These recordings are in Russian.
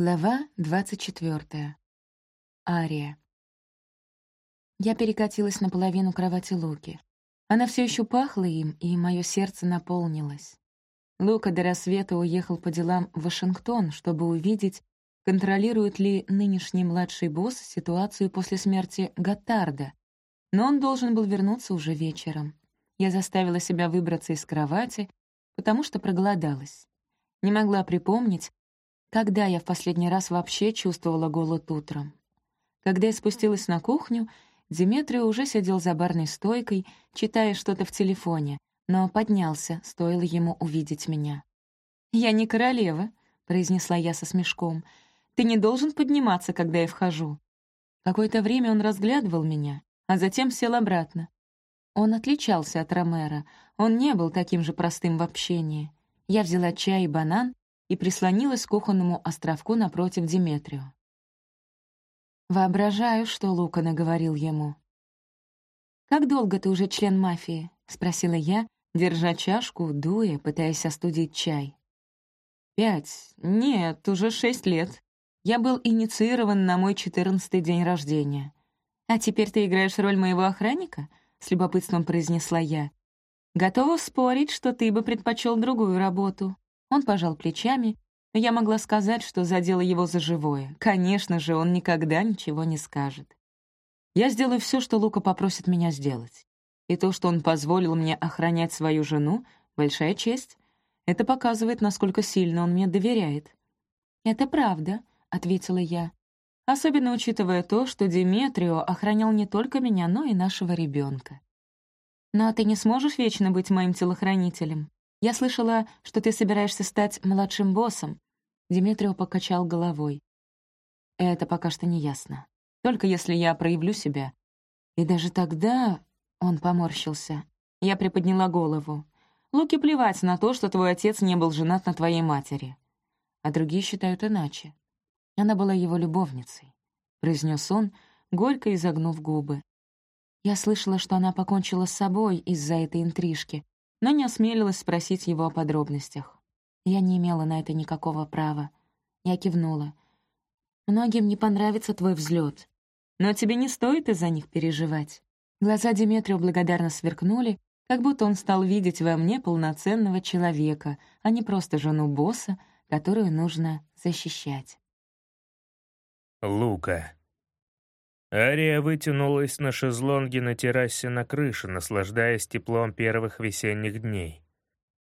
Глава 24. Ария. Я перекатилась наполовину кровати Луки. Она все еще пахла им, и мое сердце наполнилось. Лука до рассвета уехал по делам в Вашингтон, чтобы увидеть, контролирует ли нынешний младший босс ситуацию после смерти Гаттарда. Но он должен был вернуться уже вечером. Я заставила себя выбраться из кровати, потому что проголодалась. Не могла припомнить, когда я в последний раз вообще чувствовала голод утром? Когда я спустилась на кухню, Диметрио уже сидел за барной стойкой, читая что-то в телефоне, но поднялся, стоило ему увидеть меня. «Я не королева», — произнесла я со смешком. «Ты не должен подниматься, когда я вхожу». Какое-то время он разглядывал меня, а затем сел обратно. Он отличался от Ромера, он не был таким же простым в общении. Я взяла чай и банан и прислонилась к кухонному островку напротив Диметрио. Воображаю, что Лука наговорил ему. «Как долго ты уже член мафии?» — спросила я, держа чашку, дуя, пытаясь остудить чай. «Пять. Нет, уже шесть лет. Я был инициирован на мой четырнадцатый день рождения. А теперь ты играешь роль моего охранника?» — с любопытством произнесла я. «Готова спорить, что ты бы предпочел другую работу». Он пожал плечами, но я могла сказать, что задела его за живое. Конечно же, он никогда ничего не скажет. Я сделаю все, что Лука попросит меня сделать. И то, что он позволил мне охранять свою жену, — большая честь. Это показывает, насколько сильно он мне доверяет. «Это правда», — ответила я. Особенно учитывая то, что Диметрио охранял не только меня, но и нашего ребенка. «Но ты не сможешь вечно быть моим телохранителем?» «Я слышала, что ты собираешься стать младшим боссом». Димитрио покачал головой. «Это пока что не ясно. Только если я проявлю себя. И даже тогда...» Он поморщился. Я приподняла голову. «Луки плевать на то, что твой отец не был женат на твоей матери. А другие считают иначе. Она была его любовницей», — произнес он, горько изогнув губы. Я слышала, что она покончила с собой из-за этой интрижки, но не осмелилась спросить его о подробностях. Я не имела на это никакого права. Я кивнула. «Многим не понравится твой взлет, но тебе не стоит из-за них переживать». Глаза Диметрио благодарно сверкнули, как будто он стал видеть во мне полноценного человека, а не просто жену босса, которую нужно защищать. Лука. Ария вытянулась на шезлонге на террасе на крыше, наслаждаясь теплом первых весенних дней.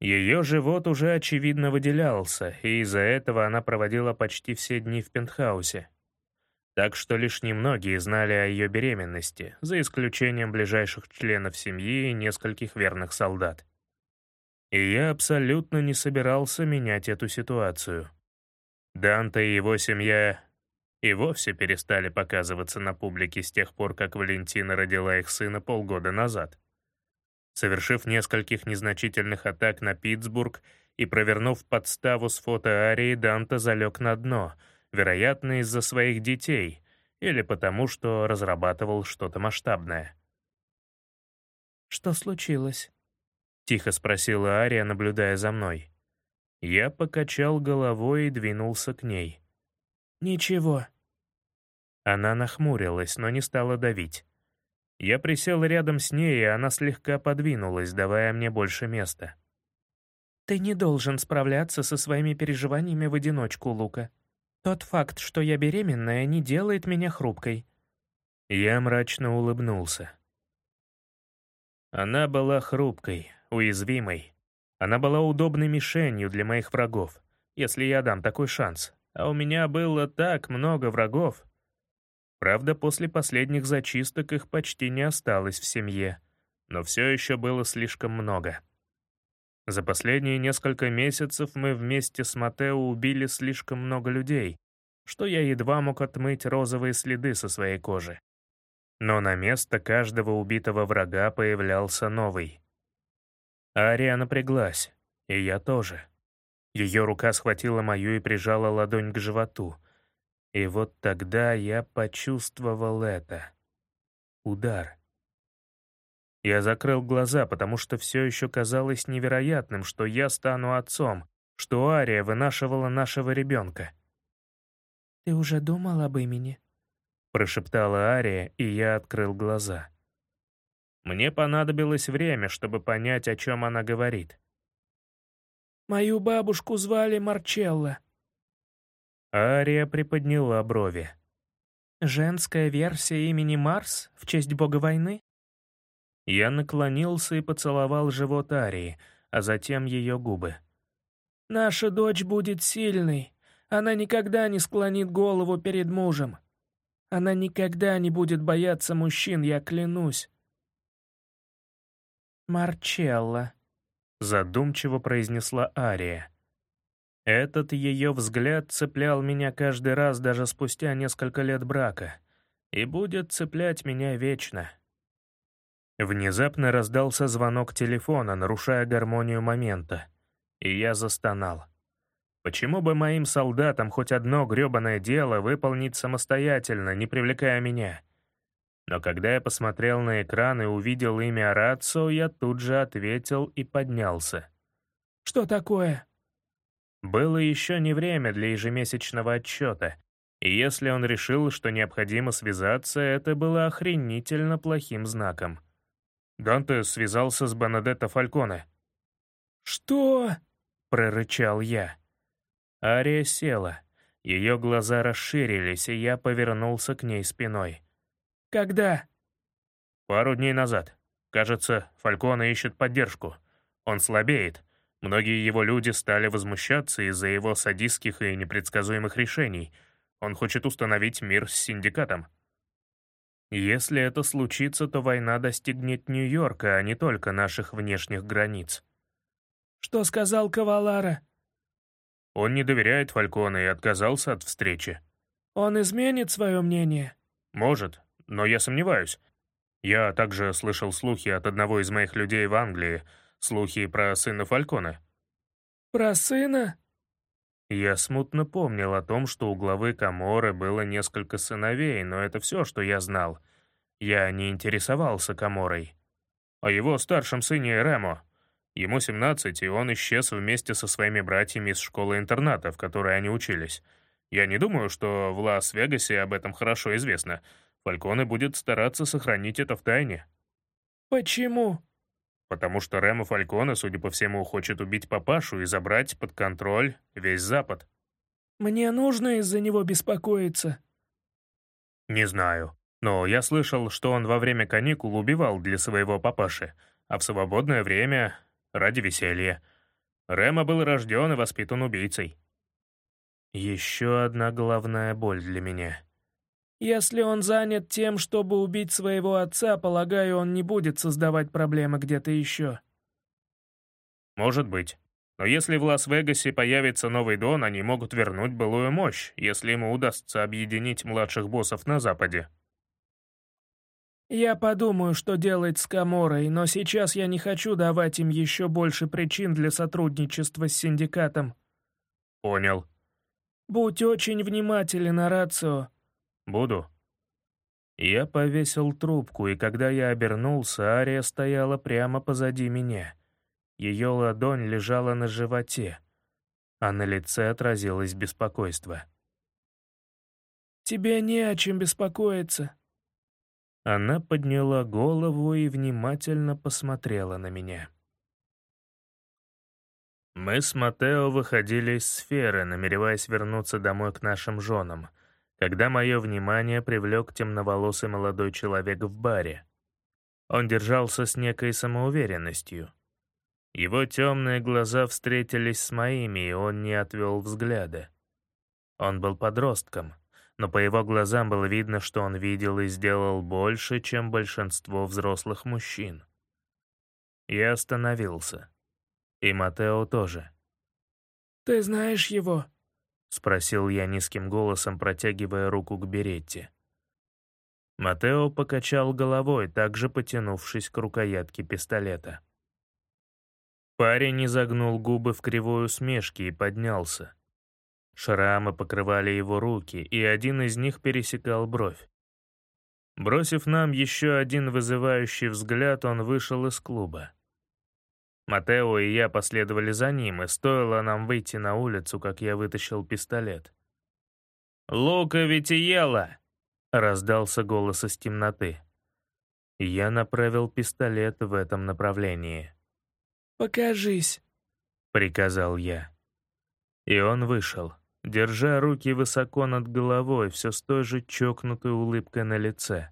Ее живот уже очевидно выделялся, и из-за этого она проводила почти все дни в пентхаусе. Так что лишь немногие знали о ее беременности, за исключением ближайших членов семьи и нескольких верных солдат. И я абсолютно не собирался менять эту ситуацию. Данте и его семья и вовсе перестали показываться на публике с тех пор, как Валентина родила их сына полгода назад. Совершив нескольких незначительных атак на Питтсбург и провернув подставу с фото Арии, Данта залег на дно, вероятно, из-за своих детей или потому, что разрабатывал что-то масштабное. «Что случилось?» — тихо спросила Ария, наблюдая за мной. Я покачал головой и двинулся к ней. «Ничего». Она нахмурилась, но не стала давить. Я присел рядом с ней, и она слегка подвинулась, давая мне больше места. «Ты не должен справляться со своими переживаниями в одиночку, Лука. Тот факт, что я беременная, не делает меня хрупкой». Я мрачно улыбнулся. Она была хрупкой, уязвимой. Она была удобной мишенью для моих врагов, если я дам такой шанс а у меня было так много врагов. Правда, после последних зачисток их почти не осталось в семье, но все еще было слишком много. За последние несколько месяцев мы вместе с Матео убили слишком много людей, что я едва мог отмыть розовые следы со своей кожи. Но на место каждого убитого врага появлялся новый. Ария напряглась, и я тоже. Ее рука схватила мою и прижала ладонь к животу. И вот тогда я почувствовал это. Удар. Я закрыл глаза, потому что все еще казалось невероятным, что я стану отцом, что Ария вынашивала нашего ребенка. «Ты уже думал об имени?» — прошептала Ария, и я открыл глаза. Мне понадобилось время, чтобы понять, о чем она говорит. «Мою бабушку звали Марчелла». Ария приподняла брови. «Женская версия имени Марс в честь бога войны?» Я наклонился и поцеловал живот Арии, а затем ее губы. «Наша дочь будет сильной. Она никогда не склонит голову перед мужем. Она никогда не будет бояться мужчин, я клянусь». «Марчелла», — задумчиво произнесла Ария. Этот ее взгляд цеплял меня каждый раз даже спустя несколько лет брака и будет цеплять меня вечно. Внезапно раздался звонок телефона, нарушая гармонию момента, и я застонал. Почему бы моим солдатам хоть одно грёбаное дело выполнить самостоятельно, не привлекая меня? Но когда я посмотрел на экран и увидел имя Рацио, я тут же ответил и поднялся. «Что такое?» Было еще не время для ежемесячного отчета, и если он решил, что необходимо связаться, это было охренительно плохим знаком. Данте связался с Бенедетто Фальконе. «Что?» — прорычал я. Ария села. Ее глаза расширились, и я повернулся к ней спиной. «Когда?» «Пару дней назад. Кажется, Фалькона ищет поддержку. Он слабеет. Многие его люди стали возмущаться из-за его садистских и непредсказуемых решений. Он хочет установить мир с синдикатом. Если это случится, то война достигнет Нью-Йорка, а не только наших внешних границ. «Что сказал Кавалара?» Он не доверяет Фальконе и отказался от встречи. «Он изменит свое мнение?» «Может, но я сомневаюсь. Я также слышал слухи от одного из моих людей в Англии, слухи про сына Фалькона. «Про сына?» Я смутно помнил о том, что у главы Каморы было несколько сыновей, но это все, что я знал. Я не интересовался Каморой. О его старшем сыне Ремо. Ему 17, и он исчез вместе со своими братьями из школы-интерната, в которой они учились. Я не думаю, что в Лас-Вегасе об этом хорошо известно. Фальконе будет стараться сохранить это в тайне. «Почему?» Потому что Ремо Фальконе, судя по всему, хочет убить папашу и забрать под контроль весь Запад. «Мне нужно из-за него беспокоиться?» «Не знаю. Но я слышал, что он во время каникул убивал для своего папаши, а в свободное время — ради веселья. Ремо был рожден и воспитан убийцей». Еще одна головная боль для меня. Если он занят тем, чтобы убить своего отца, полагаю, он не будет создавать проблемы где-то еще. Может быть. Но если в Лас-Вегасе появится новый Дон, они могут вернуть былую мощь, если ему удастся объединить младших боссов на Западе. Я подумаю, что делать с Каморой, но сейчас я не хочу давать им еще больше причин для сотрудничества с синдикатом. Понял. Будь очень внимателен, Орацио. «Буду». Я повесил трубку, и когда я обернулся, Ария стояла прямо позади меня. Ее ладонь лежала на животе, а на лице отразилось беспокойство. «Тебе не о чем беспокоиться». Она подняла голову и внимательно посмотрела на меня. Мы с Матео выходили из сферы, намереваясь вернуться домой к нашим женам — когда мое внимание привлек темноволосый молодой человек в баре. Он держался с некой самоуверенностью. Его темные глаза встретились с моими, и он не отвел взгляда. Он был подростком, но по его глазам было видно, что он видел и сделал больше, чем большинство взрослых мужчин. Я остановился. И Матео тоже. «Ты знаешь его?» — спросил я низким голосом, протягивая руку к Беретте. Матео покачал головой, также потянувшись к рукоятке пистолета. Парень изогнул губы в кривой усмешке и поднялся. Шрамы покрывали его руки, и один из них пересекал бровь. Бросив нам еще один вызывающий взгляд, он вышел из клуба. Матео и я последовали за ним, и стоило нам выйти на улицу, как я вытащил пистолет. Лука Витиела!» — раздался голос из темноты. Я направил пистолет в этом направлении. «Покажись», — приказал я. И он вышел, держа руки высоко над головой, все с той же чокнутой улыбкой на лице.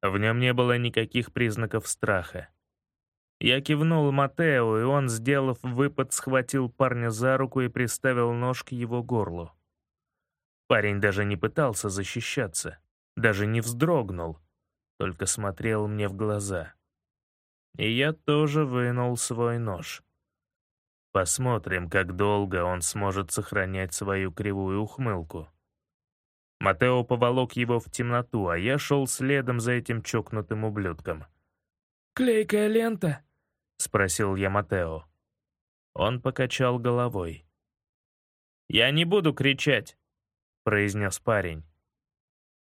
В нем не было никаких признаков страха. Я кивнул Матео, и он, сделав выпад, схватил парня за руку и приставил нож к его горлу. Парень даже не пытался защищаться, даже не вздрогнул, только смотрел мне в глаза. И я тоже вынул свой нож. Посмотрим, как долго он сможет сохранять свою кривую ухмылку. Матео поволок его в темноту, а я шел следом за этим чокнутым ублюдком. «Клейкая лента?» — спросил я Матео. Он покачал головой. «Я не буду кричать», — произнес парень.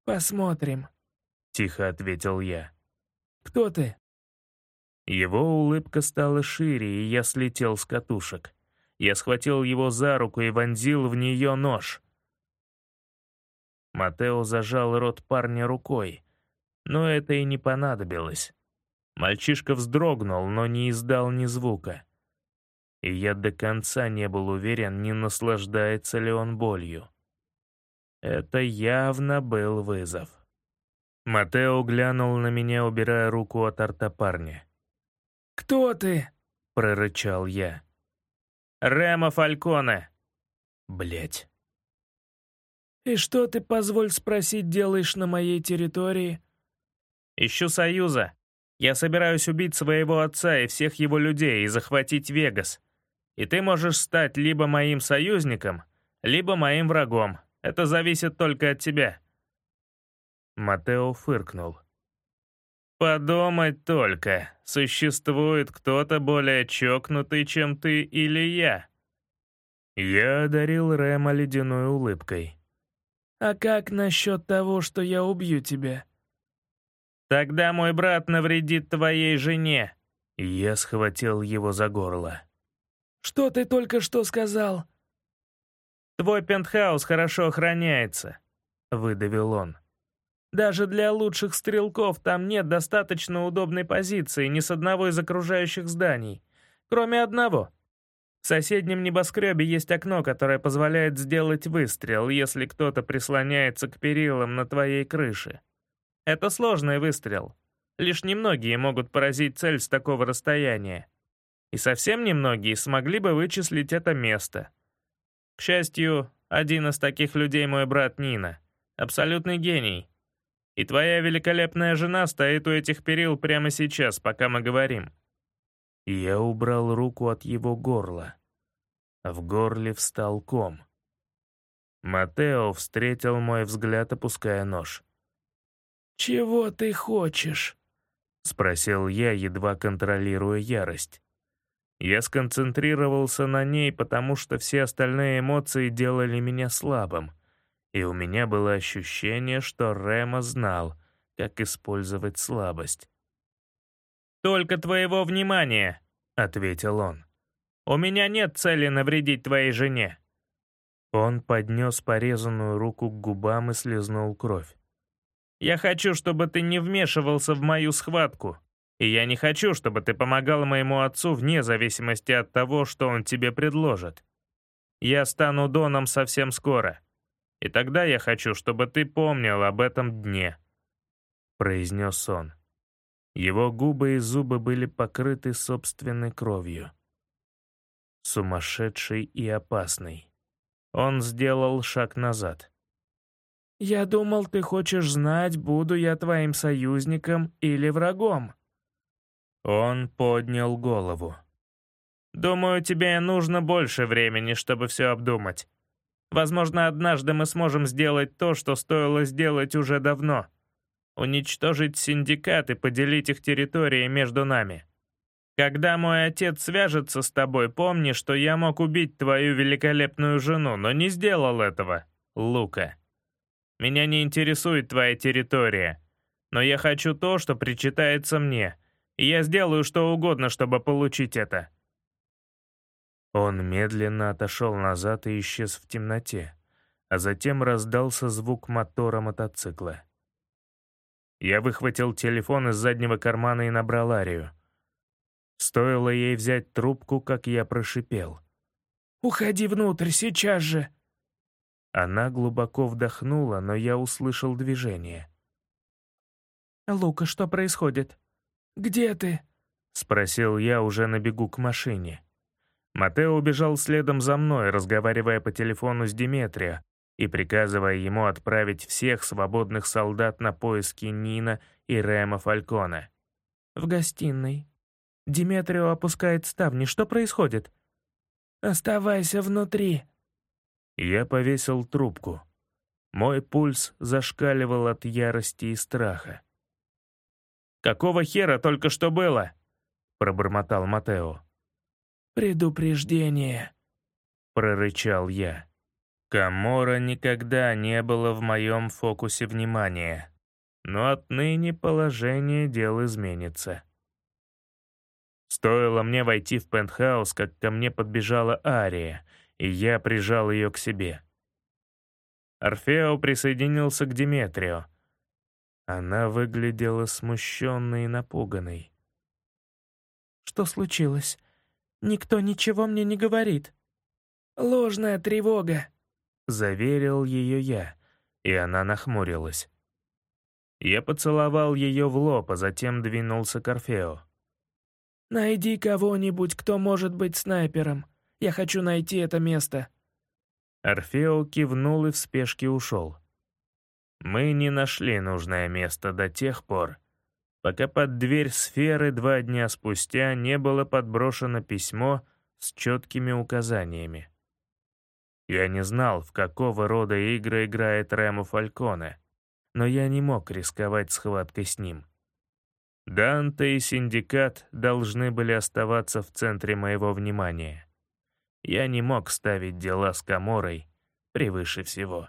«Посмотрим», — тихо ответил я. «Кто ты?» Его улыбка стала шире, и я слетел с катушек. Я схватил его за руку и вонзил в нее нож. Матео зажал рот парня рукой, но это и не понадобилось. Мальчишка вздрогнул, но не издал ни звука. И я до конца не был уверен, не наслаждается ли он болью. Это явно был вызов. Матео глянул на меня, убирая руку от рта парня. «Кто ты?» — прорычал я. «Ремо Фальконе!» Блять. «И что ты, позволь спросить, делаешь на моей территории?» «Ищу союза. Я собираюсь убить своего отца и всех его людей и захватить Вегас. И ты можешь стать либо моим союзником, либо моим врагом. Это зависит только от тебя». Матео фыркнул. «Подумать только, существует кто-то более чокнутый, чем ты или я?» Я одарил Рэма ледяной улыбкой. «А как насчет того, что я убью тебя?» «Тогда мой брат навредит твоей жене». Я схватил его за горло. «Что ты только что сказал?» «Твой пентхаус хорошо охраняется», — выдавил он. «Даже для лучших стрелков там нет достаточно удобной позиции ни с одного из окружающих зданий, кроме одного. В соседнем небоскребе есть окно, которое позволяет сделать выстрел, если кто-то прислоняется к перилам на твоей крыше. Это сложный выстрел. Лишь немногие могут поразить цель с такого расстояния. И совсем немногие смогли бы вычислить это место. К счастью, один из таких людей мой брат Нина. Абсолютный гений. И твоя великолепная жена стоит у этих перил прямо сейчас, пока мы говорим. Я убрал руку от его горла. В горле встал ком. Матео встретил мой взгляд, опуская нож. «Чего ты хочешь?» — спросил я, едва контролируя ярость. Я сконцентрировался на ней, потому что все остальные эмоции делали меня слабым, и у меня было ощущение, что Рема знал, как использовать слабость. «Только твоего внимания», — ответил он. «У меня нет цели навредить твоей жене». Он поднес порезанную руку к губам и слезнул кровь. «Я хочу, чтобы ты не вмешивался в мою схватку, и я не хочу, чтобы ты помогал моему отцу вне зависимости от того, что он тебе предложит. Я стану Доном совсем скоро, и тогда я хочу, чтобы ты помнил об этом дне», — произнес он. Его губы и зубы были покрыты собственной кровью. Сумасшедший и опасный. Он сделал шаг назад. «Я думал, ты хочешь знать, буду я твоим союзником или врагом». Он поднял голову. «Думаю, тебе нужно больше времени, чтобы все обдумать. Возможно, однажды мы сможем сделать то, что стоило сделать уже давно. Уничтожить синдикат и поделить их территории между нами. Когда мой отец свяжется с тобой, помни, что я мог убить твою великолепную жену, но не сделал этого, Лука. Меня не интересует твоя территория, но я хочу то, что причитается мне, и я сделаю что угодно, чтобы получить это». Он медленно отошел назад и исчез в темноте, а затем раздался звук мотора мотоцикла. Я выхватил телефон из заднего кармана и набрал Арию. Стоило ей взять трубку, как я прошипел. «Уходи внутрь, сейчас же!» Она глубоко вдохнула, но я услышал движение. «Лука, что происходит?» «Где ты?» — спросил я уже на бегу к машине. Матео убежал следом за мной, разговаривая по телефону с Диметрио и приказывая ему отправить всех свободных солдат на поиски Нина и Рема Фалькона. «В гостиной. Диметрио опускает ставни. Что происходит?» «Оставайся внутри». Я повесил трубку. Мой пульс зашкаливал от ярости и страха. «Какого хера только что было?» — пробормотал Матео. «Предупреждение», — прорычал я. Камора никогда не было в моем фокусе внимания, но отныне положение дел изменится. Стоило мне войти в пентхаус, как ко мне подбежала Ария, и я прижал ее к себе. Орфео присоединился к Диметрио. Она выглядела смущенной и напуганной. «Что случилось?» Никто ничего мне не говорит». «Ложная тревога», — заверил ее я, и она нахмурилась. Я поцеловал ее в лоб, а затем двинулся к Орфео. «Найди кого-нибудь, кто может быть снайпером. Я хочу найти это место». Орфео кивнул и в спешке ушел. Мы не нашли нужное место до тех пор, пока под дверь сферы два дня спустя не было подброшено письмо с четкими указаниями. Я не знал, в какого рода игры играет Ремо Фальконе, но я не мог рисковать схваткой с ним. Данте и Синдикат должны были оставаться в центре моего внимания. Я не мог ставить дела с Каморой превыше всего.